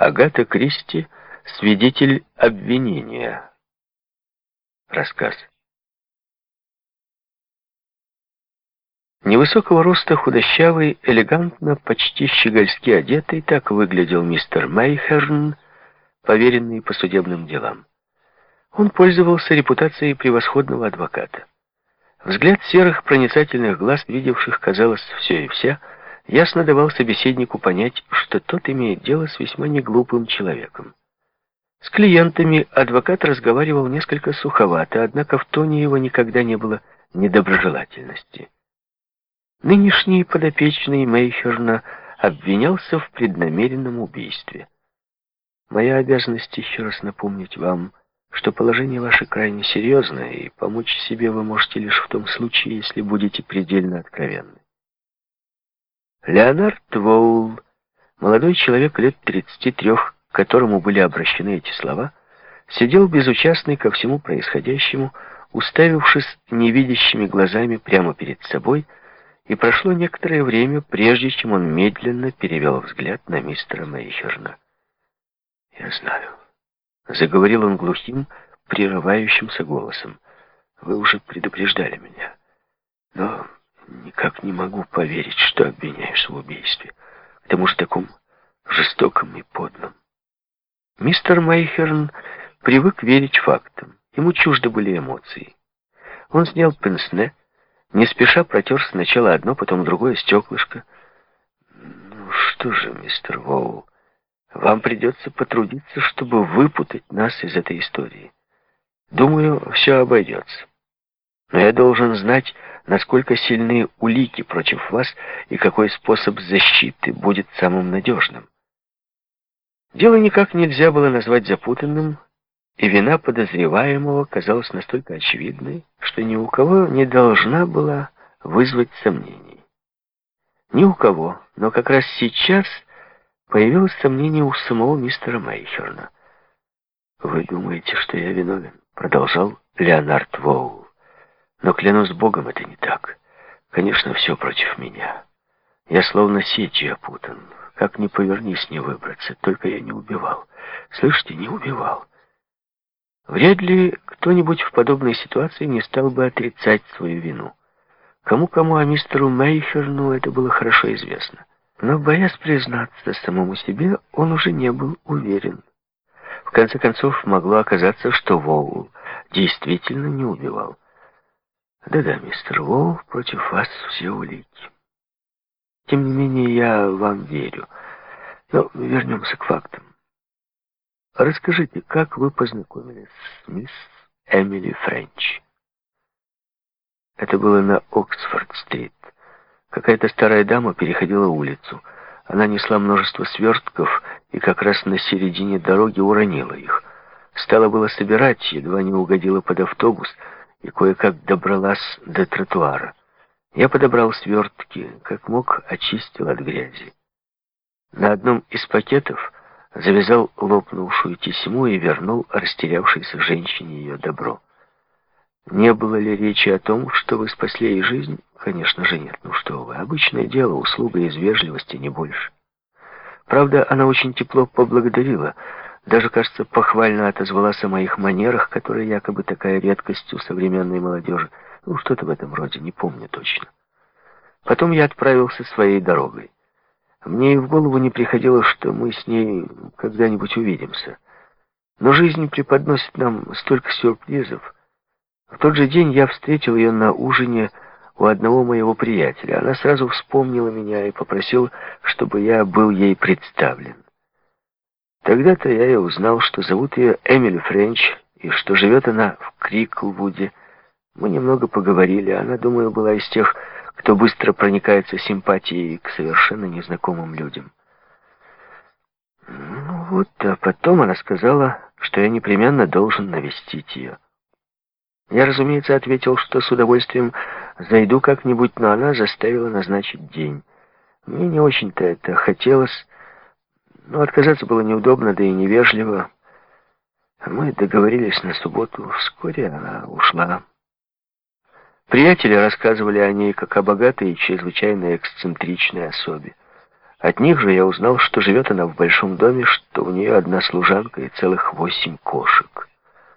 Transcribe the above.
Агата Кристи — свидетель обвинения. Рассказ. Невысокого роста, худощавый, элегантно, почти щегольски одетый, так выглядел мистер Мейхерн, поверенный по судебным делам. Он пользовался репутацией превосходного адвоката. Взгляд серых проницательных глаз, видевших, казалось, все и вся, ясно давал собеседнику понять, что тот имеет дело с весьма неглупым человеком. С клиентами адвокат разговаривал несколько суховато, однако в тоне его никогда не было недоброжелательности. Нынешний подопечный Мейхерна обвинялся в преднамеренном убийстве. Моя обязанность еще раз напомнить вам, что положение ваше крайне серьезное, и помочь себе вы можете лишь в том случае, если будете предельно откровенны. Леонард Воул, молодой человек лет 33, к которому были обращены эти слова, сидел безучастный ко всему происходящему, уставившись невидящими глазами прямо перед собой, и прошло некоторое время, прежде чем он медленно перевел взгляд на мистера Мейхерна. «Я знаю», — заговорил он глухим, прерывающимся голосом, — «вы уже предупреждали меня, но Никак не могу поверить, что обвиняешь в убийстве. К тому же таком жестоком и подлом. Мистер Майхерн привык верить фактам. Ему чужды были эмоции. Он снял пенсне, не спеша протер сначала одно, потом другое стеклышко. «Ну что же, мистер Воул, вам придется потрудиться, чтобы выпутать нас из этой истории. Думаю, все обойдется. Но я должен знать, насколько сильны улики против вас и какой способ защиты будет самым надежным. Дело никак нельзя было назвать запутанным, и вина подозреваемого казалась настолько очевидной, что ни у кого не должна была вызвать сомнений. Ни у кого, но как раз сейчас появилось сомнение у самого мистера Мейхерна. «Вы думаете, что я виновен?» — продолжал Леонард Воул. Но, клянусь Богом, это не так. Конечно, все против меня. Я словно сетью опутан. Как ни повернись, не выбраться. Только я не убивал. Слышите, не убивал. Вряд ли кто-нибудь в подобной ситуации не стал бы отрицать свою вину. Кому-кому, а мистеру Мейхерну это было хорошо известно. Но, боясь признаться самому себе, он уже не был уверен. В конце концов, могло оказаться, что Воул действительно не убивал. Да-да, мистер Воу, против вас все улики. Тем не менее, я вам верю. Но вернемся к фактам. Расскажите, как вы познакомились с мисс Эмили Френч? Это было на Оксфорд-стрит. Какая-то старая дама переходила улицу. Она несла множество свертков и как раз на середине дороги уронила их. Стала было собирать, едва не угодила под автобус — и кое-как добралась до тротуара. Я подобрал свертки, как мог, очистил от грязи. На одном из пакетов завязал лопнувшую тесьму и вернул растерявшейся женщине ее добро. Не было ли речи о том, что вы спасли ей жизнь? Конечно же нет. Ну что вы, обычное дело, услуга из вежливости, не больше. Правда, она очень тепло поблагодарила, даже, кажется, похвально отозвалась о моих манерах, которые якобы такая редкость у современной молодежи. Ну, что-то в этом роде, не помню точно. Потом я отправился своей дорогой. Мне и в голову не приходило, что мы с ней когда-нибудь увидимся. Но жизнь преподносит нам столько сюрпризов. В тот же день я встретил ее на ужине у одного моего приятеля. Она сразу вспомнила меня и попросила, чтобы я был ей представлен. Тогда-то я и узнал, что зовут ее Эмили Френч, и что живет она в Криклвуде. Мы немного поговорили, она, думаю, была из тех, кто быстро проникается симпатией к совершенно незнакомым людям. Ну вот, а потом она сказала, что я непременно должен навестить ее. Я, разумеется, ответил, что с удовольствием зайду как-нибудь, но она заставила назначить день. Мне не очень-то это хотелось, но отказаться было неудобно, да и невежливо. Мы договорились на субботу. Вскоре она ушла. Приятели рассказывали о ней как о богатой и чрезвычайно эксцентричной особе. От них же я узнал, что живет она в большом доме, что у нее одна служанка и целых восемь кошек.